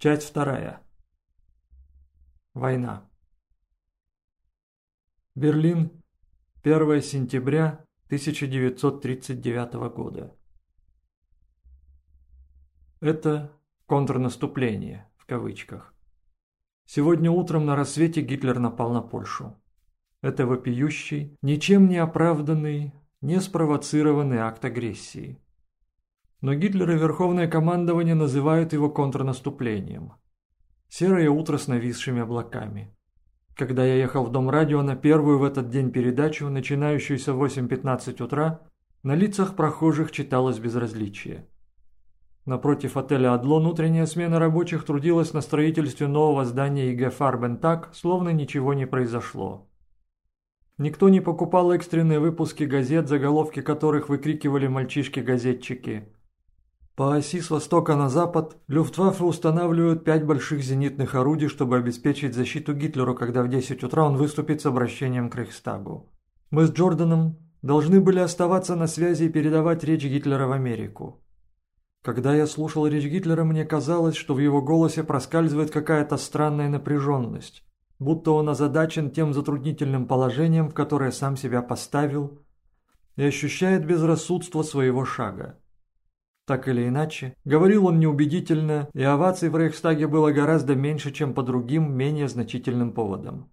Часть вторая. Война. Берлин, 1 сентября 1939 года. Это контрнаступление, в кавычках. Сегодня утром на рассвете Гитлер напал на Польшу. Это вопиющий, ничем не оправданный, не спровоцированный акт агрессии. Но Гитлер и Верховное командование называют его контрнаступлением. Серое утро с нависшими облаками. Когда я ехал в Дом радио на первую в этот день передачу, начинающуюся в 8.15 утра, на лицах прохожих читалось безразличие. Напротив отеля «Адлон» утренняя смена рабочих трудилась на строительстве нового здания ИГ «Фарбен» так, словно ничего не произошло. Никто не покупал экстренные выпуски газет, заголовки которых выкрикивали мальчишки-газетчики – по оси с востока на запад Люфтваффе устанавливают пять больших зенитных орудий, чтобы обеспечить защиту Гитлеру, когда в 10 утра он выступит с обращением к Рейхстагу. Мы с Джорданом должны были оставаться на связи и передавать речь Гитлера в Америку. Когда я слушал речь Гитлера, мне казалось, что в его голосе проскальзывает какая-то странная напряженность, будто он озадачен тем затруднительным положением, в которое сам себя поставил, и ощущает безрассудство своего шага. Так или иначе, говорил он неубедительно, и оваций в Рейхстаге было гораздо меньше, чем по другим, менее значительным поводам.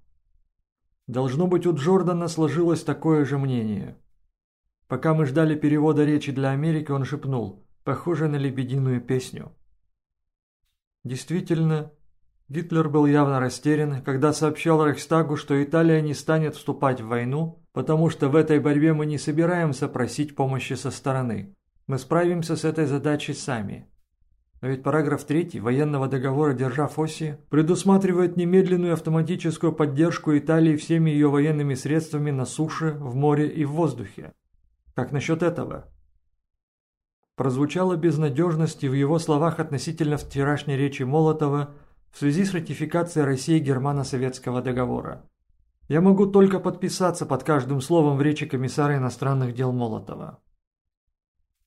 Должно быть, у Джордана сложилось такое же мнение. Пока мы ждали перевода речи для Америки, он шепнул, похоже на лебединую песню. Действительно, Гитлер был явно растерян, когда сообщал Рейхстагу, что Италия не станет вступать в войну, потому что в этой борьбе мы не собираемся просить помощи со стороны. Мы справимся с этой задачей сами. Но ведь параграф 3 военного договора «Держав оси» предусматривает немедленную автоматическую поддержку Италии всеми ее военными средствами на суше, в море и в воздухе. Как насчет этого? Прозвучала безнадежность в его словах относительно вчерашней речи Молотова в связи с ратификацией России Германо-Советского договора. Я могу только подписаться под каждым словом в речи комиссара иностранных дел Молотова.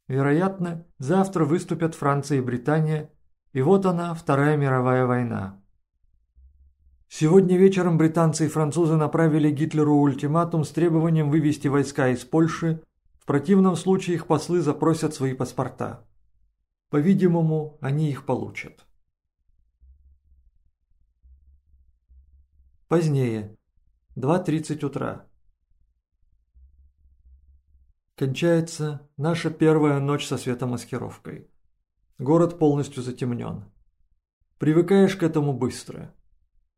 Вероятно, завтра выступят Франция и Британия, и вот она, Вторая мировая война. Сегодня вечером британцы и французы направили Гитлеру ультиматум с требованием вывести войска из Польши, в противном случае их послы запросят свои паспорта. По-видимому, они их получат. Позднее. 2.30 утра. Кончается наша первая ночь со светомаскировкой. Город полностью затемнен. Привыкаешь к этому быстро.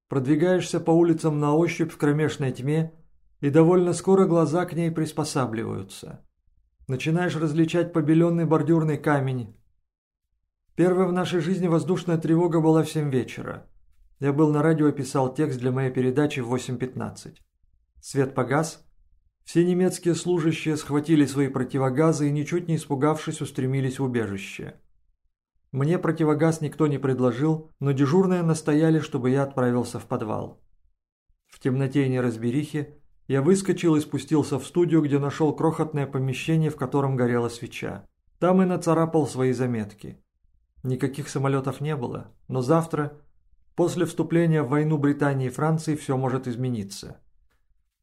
Продвигаешься по улицам на ощупь в кромешной тьме, и довольно скоро глаза к ней приспосабливаются. Начинаешь различать побеленный бордюрный камень. Первая в нашей жизни воздушная тревога была в 7 вечера. Я был на радио и писал текст для моей передачи в 8.15. Свет погас, все немецкие служащие схватили свои противогазы и, ничуть не испугавшись, устремились в убежище. Мне противогаз никто не предложил, но дежурные настояли, чтобы я отправился в подвал. В темноте и неразберихе я выскочил и спустился в студию, где нашел крохотное помещение, в котором горела свеча. Там и нацарапал свои заметки. Никаких самолетов не было, но завтра, после вступления в войну Британии и Франции, все может измениться.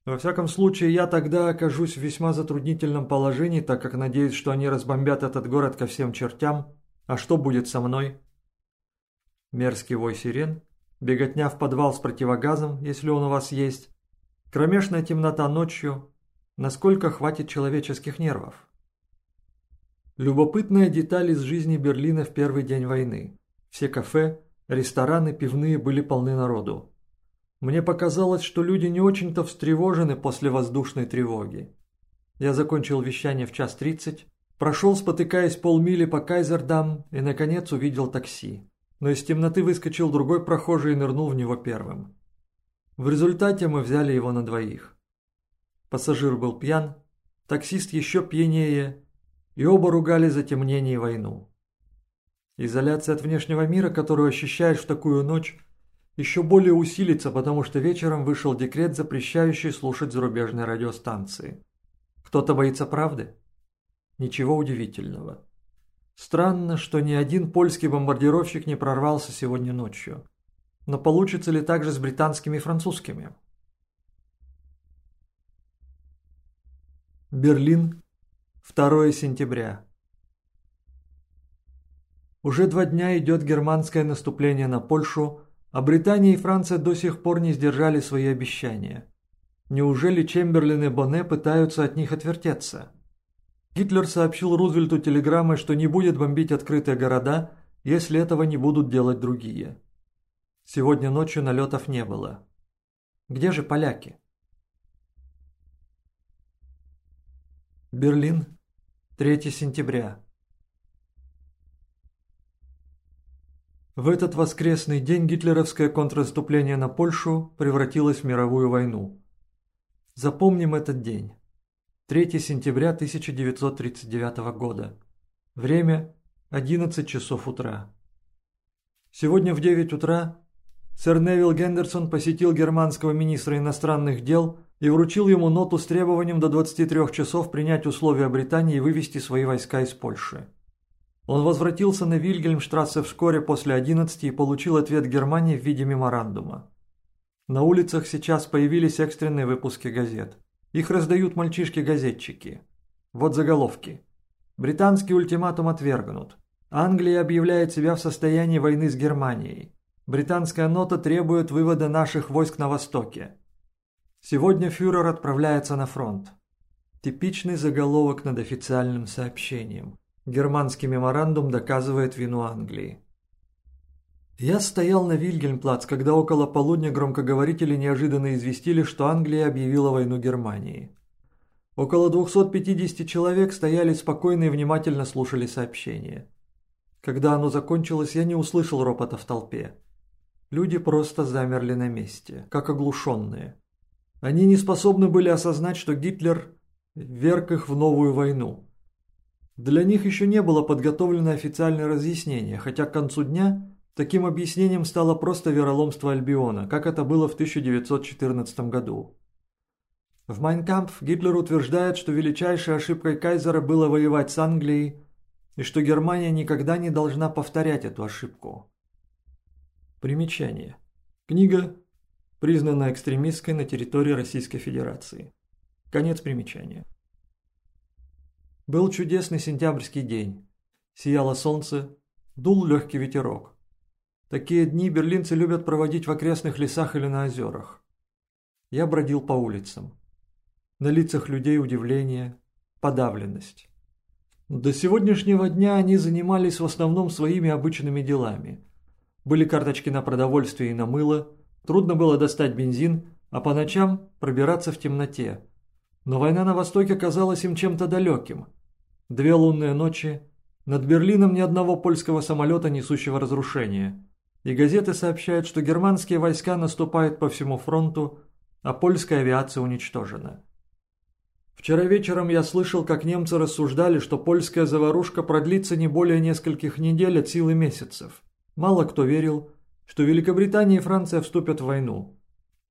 Во всяком случае, я тогда окажусь в весьма затруднительном положении, так как надеюсь, что они разбомбят этот город ко всем чертям. А что будет со мной? Мерзкий вой сирен, беготня в подвал с противогазом, если он у вас есть, кромешная темнота ночью, насколько хватит человеческих нервов. Любопытная деталь из жизни Берлина в первый день войны. Все кафе, рестораны, пивные были полны народу. Мне показалось, что люди не очень-то встревожены после воздушной тревоги. Я закончил вещание в час тридцать, прошел, спотыкаясь полмили по Кайзердам и, наконец, увидел такси. Но из темноты выскочил другой прохожий и нырнул в него первым. В результате мы взяли его на двоих. Пассажир был пьян, таксист еще пьянее, и оба ругали за темнение и войну. Изоляция от внешнего мира, которую ощущаешь в такую ночь, еще более усилится, потому что вечером вышел декрет, запрещающий слушать зарубежные радиостанции. Кто-то боится правды? Ничего удивительного. Странно, что ни один польский бомбардировщик не прорвался сегодня ночью. Но получится ли так же с британскими и французскими? Берлин, 2 сентября. Уже два дня идет германское наступление на Польшу, а Британия и Франция до сих пор не сдержали свои обещания. Неужели Чемберлин и Боне пытаются от них отвертеться? Гитлер сообщил Рузвельту телеграммой, что не будет бомбить открытые города, если этого не будут делать другие. Сегодня ночью налетов не было. Где же поляки? Берлин, 3 сентября. В этот воскресный день гитлеровское контрнаступление на Польшу превратилось в мировую войну. Запомним этот день. 3 сентября 1939 года. Время 11 часов утра. Сегодня в 9 утра сэр Невил Гендерсон посетил германского министра иностранных дел и вручил ему ноту с требованием до 23 часов принять условия Британии и вывести свои войска из Польши. Он возвратился на Вильгельмштрассе вскоре после 11 и получил ответ Германии в виде меморандума. На улицах сейчас появились экстренные выпуски газет. Их раздают мальчишки-газетчики. Вот заголовки. Британский ультиматум отвергнут. Англия объявляет себя в состоянии войны с Германией. Британская нота требует вывода наших войск на востоке. Сегодня фюрер отправляется на фронт. Типичный заголовок над официальным сообщением. Германский меморандум доказывает вину Англии. Я стоял на Вильгельмплац, когда около полудня громкоговорители неожиданно известили, что Англия объявила войну Германии. Около 250 человек стояли спокойно и внимательно слушали сообщение. Когда оно закончилось, я не услышал ропота в толпе. Люди просто замерли на месте, как оглушенные. Они не способны были осознать, что Гитлер вверг их в новую войну. Для них еще не было подготовлено официальное разъяснение, хотя к концу дня Таким объяснением стало просто вероломство Альбиона, как это было в 1914 году. В Майнкампф Гитлер утверждает, что величайшей ошибкой Кайзера было воевать с Англией, и что Германия никогда не должна повторять эту ошибку. Примечание. Книга признана экстремистской на территории Российской Федерации. Конец примечания. Был чудесный сентябрьский день. Сияло солнце, дул легкий ветерок. Такие дни берлинцы любят проводить в окрестных лесах или на озерах. Я бродил по улицам. На лицах людей удивление, подавленность. До сегодняшнего дня они занимались в основном своими обычными делами. Были карточки на продовольствие и на мыло, трудно было достать бензин, а по ночам пробираться в темноте. Но война на Востоке казалась им чем-то далеким. Две лунные ночи, над Берлином ни одного польского самолета, несущего разрушения и газеты сообщают, что германские войска наступают по всему фронту, а польская авиация уничтожена. Вчера вечером я слышал, как немцы рассуждали, что польская заварушка продлится не более нескольких недель от силы месяцев. Мало кто верил, что Великобритания и Франция вступят в войну.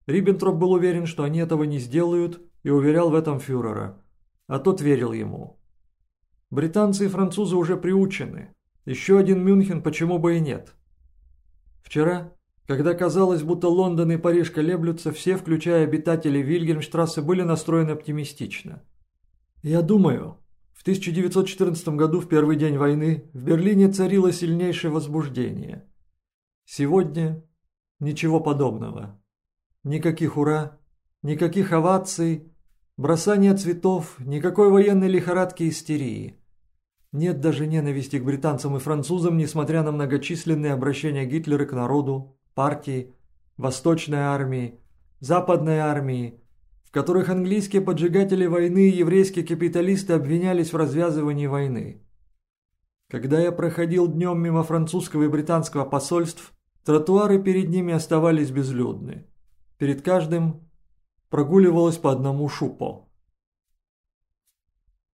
Риббентроп был уверен, что они этого не сделают, и уверял в этом фюрера. А тот верил ему. Британцы и французы уже приучены. Еще один Мюнхен почему бы и нет. Вчера, когда казалось, будто Лондон и Париж колеблются, все, включая обитателей Вильгельмштрассе, были настроены оптимистично. Я думаю, в 1914 году, в первый день войны, в Берлине царило сильнейшее возбуждение. Сегодня ничего подобного. Никаких «ура», никаких оваций, бросания цветов, никакой военной лихорадки и истерии. Нет даже ненависти к британцам и французам, несмотря на многочисленные обращения Гитлера к народу, партии, Восточной армии, Западной армии, в которых английские поджигатели войны и еврейские капиталисты обвинялись в развязывании войны. Когда я проходил днем мимо французского и британского посольств, тротуары перед ними оставались безлюдны. Перед каждым прогуливалось по одному шупо.